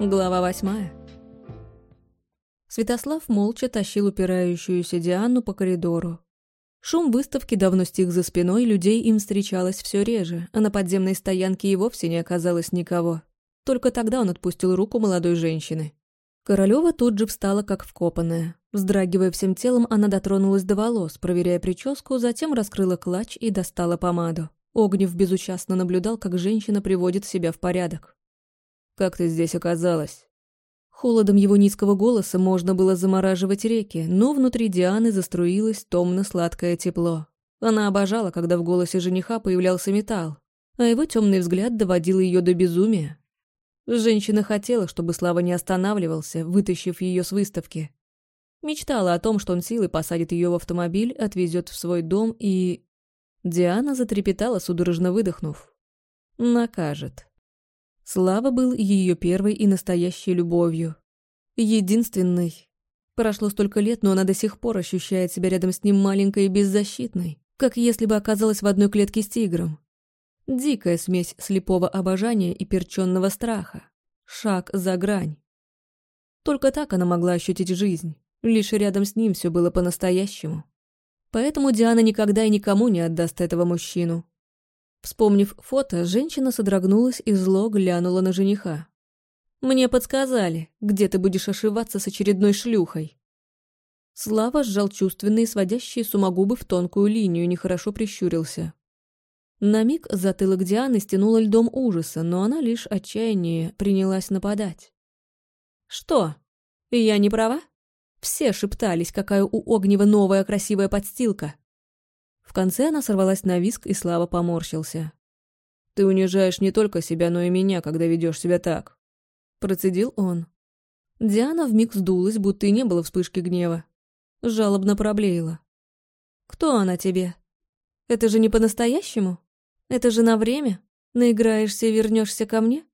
Глава восьмая. Святослав молча тащил упирающуюся Диану по коридору. Шум выставки давно стих за спиной, людей им встречалось все реже, а на подземной стоянке и вовсе не оказалось никого. Только тогда он отпустил руку молодой женщины. Королева тут же встала как вкопанная. Вздрагивая всем телом, она дотронулась до волос, проверяя прическу, затем раскрыла клатч и достала помаду. Огнев безучастно наблюдал, как женщина приводит себя в порядок. «Как ты здесь оказалась?» Холодом его низкого голоса можно было замораживать реки, но внутри Дианы заструилось томно-сладкое тепло. Она обожала, когда в голосе жениха появлялся металл, а его темный взгляд доводил ее до безумия. Женщина хотела, чтобы Слава не останавливался, вытащив ее с выставки. Мечтала о том, что он силой посадит ее в автомобиль, отвезет в свой дом и... Диана затрепетала, судорожно выдохнув. Накажет. Слава был ее первой и настоящей любовью. Единственной. Прошло столько лет, но она до сих пор ощущает себя рядом с ним маленькой и беззащитной, как если бы оказалась в одной клетке с тигром. Дикая смесь слепого обожания и перченного страха. Шаг за грань. Только так она могла ощутить жизнь. Лишь рядом с ним все было по-настоящему. Поэтому Диана никогда и никому не отдаст этого мужчину. Вспомнив фото, женщина содрогнулась и зло глянула на жениха. «Мне подсказали, где ты будешь ошиваться с очередной шлюхой». Слава сжал чувственные, сводящие сумогубы в тонкую линию, нехорошо прищурился. На миг затылок Дианы стянуло льдом ужаса, но она лишь отчаяние принялась нападать. «Что? Я не права?» Все шептались, какая у Огнева новая красивая подстилка. В конце она сорвалась на виск, и Слава поморщился. «Ты унижаешь не только себя, но и меня, когда ведешь себя так», — процедил он. Диана вмиг сдулась, будто и не было вспышки гнева. Жалобно проблеяла. «Кто она тебе? Это же не по-настоящему? Это же на время? Наиграешься и вернешься ко мне?»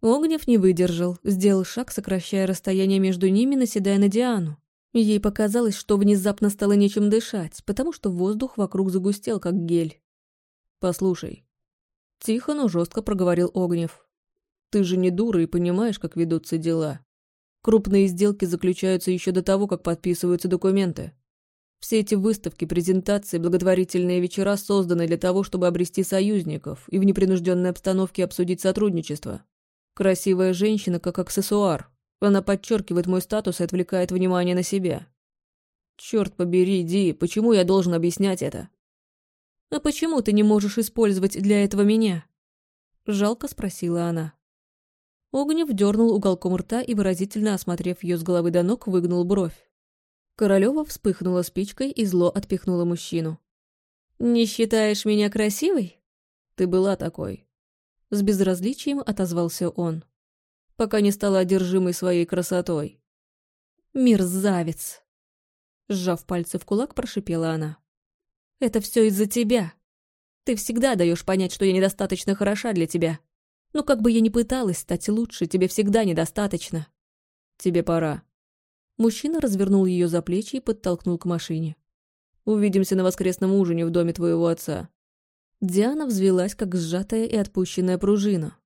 Огнев не выдержал, сделал шаг, сокращая расстояние между ними, наседая на Диану. Ей показалось, что внезапно стало нечем дышать, потому что воздух вокруг загустел, как гель. «Послушай». Тихо, но жестко проговорил Огнев. «Ты же не дура и понимаешь, как ведутся дела. Крупные сделки заключаются еще до того, как подписываются документы. Все эти выставки, презентации, благотворительные вечера созданы для того, чтобы обрести союзников и в непринужденной обстановке обсудить сотрудничество. Красивая женщина как аксессуар, она подчеркивает мой статус и отвлекает внимание на себя. Черт побери, Ди, почему я должен объяснять это? А почему ты не можешь использовать для этого меня? Жалко спросила она. Огнев дернул уголком рта и, выразительно осмотрев ее с головы до ног, выгнул бровь. Королева вспыхнула спичкой и зло отпихнула мужчину. «Не считаешь меня красивой?» «Ты была такой». С безразличием отозвался он пока не стала одержимой своей красотой. «Мерзавец!» Сжав пальцы в кулак, прошипела она. «Это все из-за тебя. Ты всегда даешь понять, что я недостаточно хороша для тебя. Но как бы я ни пыталась стать лучше, тебе всегда недостаточно. Тебе пора». Мужчина развернул ее за плечи и подтолкнул к машине. «Увидимся на воскресном ужине в доме твоего отца». Диана взвелась, как сжатая и отпущенная пружина.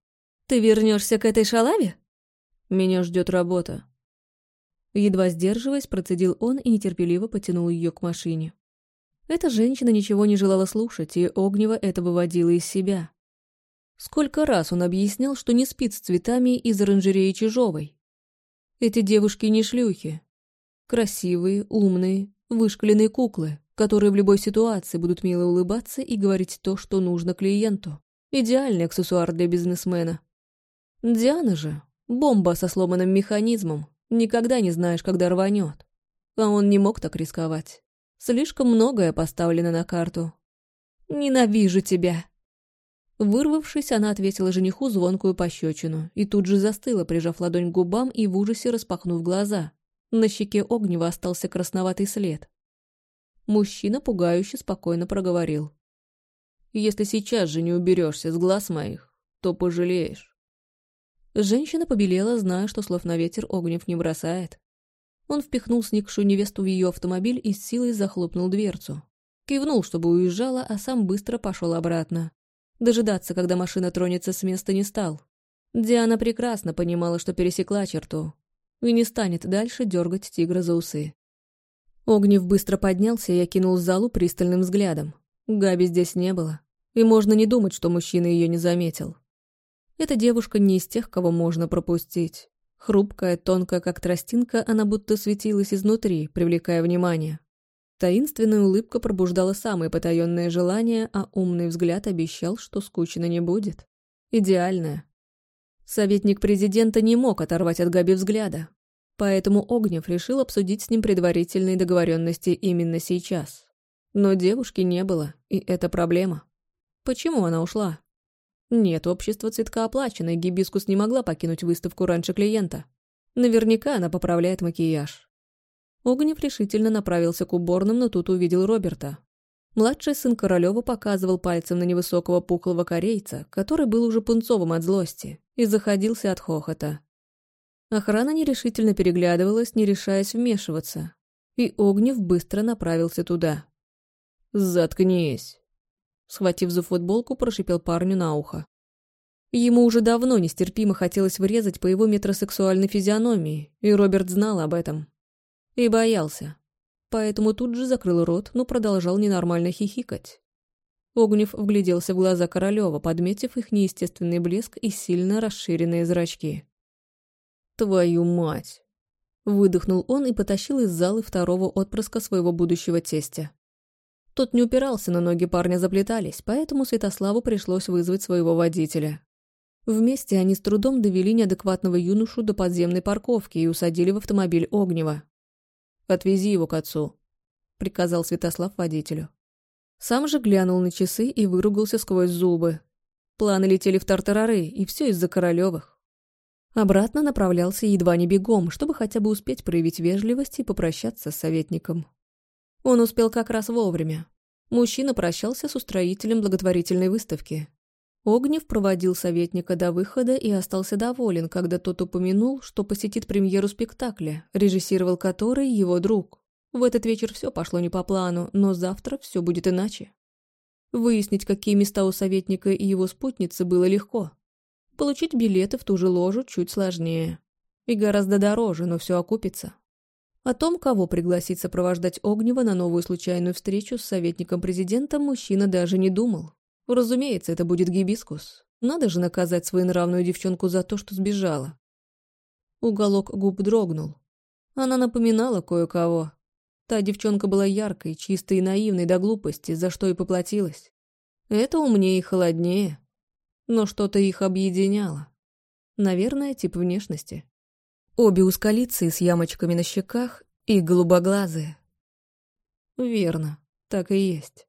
«Ты вернешься к этой шалаве?» «Меня ждет работа». Едва сдерживаясь, процедил он и нетерпеливо потянул ее к машине. Эта женщина ничего не желала слушать, и Огнева это выводило из себя. Сколько раз он объяснял, что не спит с цветами из оранжереи Чижовой. Эти девушки не шлюхи. Красивые, умные, вышкаленные куклы, которые в любой ситуации будут мило улыбаться и говорить то, что нужно клиенту. Идеальный аксессуар для бизнесмена. Диана же — бомба со сломанным механизмом. Никогда не знаешь, когда рванет. А он не мог так рисковать. Слишком многое поставлено на карту. «Ненавижу тебя!» Вырвавшись, она ответила жениху звонкую пощечину и тут же застыла, прижав ладонь к губам и в ужасе распахнув глаза. На щеке Огнева остался красноватый след. Мужчина пугающе спокойно проговорил. «Если сейчас же не уберешься с глаз моих, то пожалеешь». Женщина побелела, зная, что слов на ветер Огнев не бросает. Он впихнул сникшую невесту в ее автомобиль и с силой захлопнул дверцу. Кивнул, чтобы уезжала, а сам быстро пошел обратно. Дожидаться, когда машина тронется с места, не стал. Диана прекрасно понимала, что пересекла черту, и не станет дальше дергать тигра за усы. Огнев быстро поднялся и окинул залу пристальным взглядом. Габи здесь не было, и можно не думать, что мужчина ее не заметил. Эта девушка не из тех, кого можно пропустить. Хрупкая, тонкая, как тростинка, она будто светилась изнутри, привлекая внимание. Таинственная улыбка пробуждала самые потаенные желания, а умный взгляд обещал, что скучно не будет. Идеальная. Советник президента не мог оторвать от Габи взгляда, поэтому Огнев решил обсудить с ним предварительные договоренности именно сейчас. Но девушки не было, и это проблема. Почему она ушла? Нет, общество цветка оплачено, и Гибискус не могла покинуть выставку раньше клиента. Наверняка она поправляет макияж. Огнев решительно направился к уборным, но тут увидел Роберта. Младший сын Королёва показывал пальцем на невысокого пухлого корейца, который был уже пунцовым от злости, и заходился от хохота. Охрана нерешительно переглядывалась, не решаясь вмешиваться, и Огнев быстро направился туда. «Заткнись!» Схватив за футболку, прошипел парню на ухо. Ему уже давно нестерпимо хотелось врезать по его метросексуальной физиономии, и Роберт знал об этом. И боялся. Поэтому тут же закрыл рот, но продолжал ненормально хихикать. Огнев вгляделся в глаза Королева, подметив их неестественный блеск и сильно расширенные зрачки. «Твою мать!» Выдохнул он и потащил из залы второго отпрыска своего будущего тестя. Тот не упирался, но ноги парня заплетались, поэтому Святославу пришлось вызвать своего водителя. Вместе они с трудом довели неадекватного юношу до подземной парковки и усадили в автомобиль Огнева. «Отвези его к отцу», — приказал Святослав водителю. Сам же глянул на часы и выругался сквозь зубы. Планы летели в тартарары, и все из-за Королевых. Обратно направлялся едва не бегом, чтобы хотя бы успеть проявить вежливость и попрощаться с советником. Он успел как раз вовремя. Мужчина прощался с устроителем благотворительной выставки. Огнев проводил советника до выхода и остался доволен, когда тот упомянул, что посетит премьеру спектакля, режиссировал который его друг. В этот вечер все пошло не по плану, но завтра все будет иначе. Выяснить, какие места у советника и его спутницы, было легко. Получить билеты в ту же ложу чуть сложнее. И гораздо дороже, но все окупится. О том, кого пригласить сопровождать Огнева на новую случайную встречу с советником президента, мужчина даже не думал. Разумеется, это будет гибискус. Надо же наказать свою нравную девчонку за то, что сбежала. Уголок губ дрогнул. Она напоминала кое-кого. Та девчонка была яркой, чистой и наивной до глупости, за что и поплатилась. Это умнее и холоднее. Но что-то их объединяло. Наверное, тип внешности. Обе узколицые с ямочками на щеках и голубоглазые. Верно, так и есть.